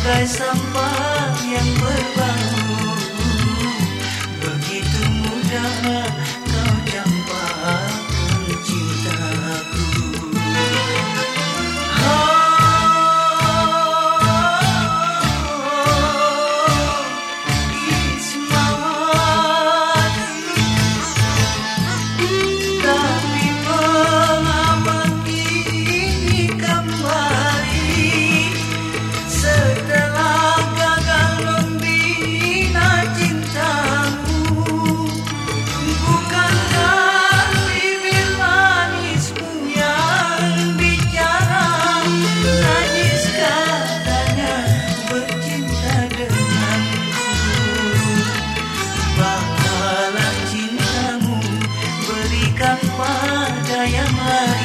bagai sampah love.